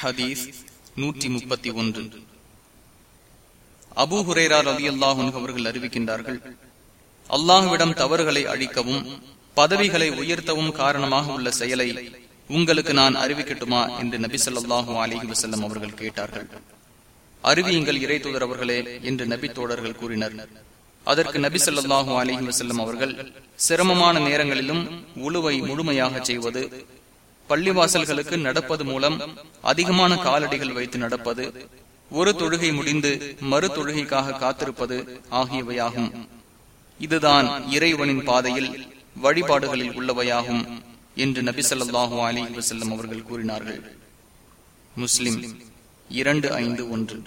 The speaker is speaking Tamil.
ஹதீஸ் நூற்றி முப்பத்தி ஒன்று. அபு ஹுரேரார் அலி அல்லாஹன் அவர்கள் அறிவிக்கின்றார்கள் அல்லாஹுவிடம் தவறுகளை அழிக்கவும் பதவிகளை உயர்த்தவும் காரணமாக உள்ள செயலை உங்களுக்கு நான் அறிவிக்கட்டுமா? என்று நபி சொல்லாஹு அலிஹி வசல்லம் அவர்கள் கேட்டார்கள். அறிவியுங்கள் இறை தூதர் அவர்களே என்று நபி தோழர்கள் கூறினர். அதற்கு நபி சொல்லாஹு அலிஹி வசல்லம் அவர்கள் சிரமமான நேரங்களிலும் உழுவை முழுமையாக செய்வது பள்ளிவாசல்களுக்கு நடப்பது மூலம் அதிகமான காலடிகள் வைத்து நடப்பது ஒரு தொழுகை முடிந்து மறு தொழுகைக்காக காத்திருப்பது ஆகியவையாகும். இதுதான் இறைவனின் பாதையில் வழிபாடுகளில் உள்ளவையாகும் என்று நபி சொல்லாஹு அலி வசல்லம் அவர்கள் கூறினார்கள். முஸ்லிம் இரண்டு ஐந்து ஒன்று.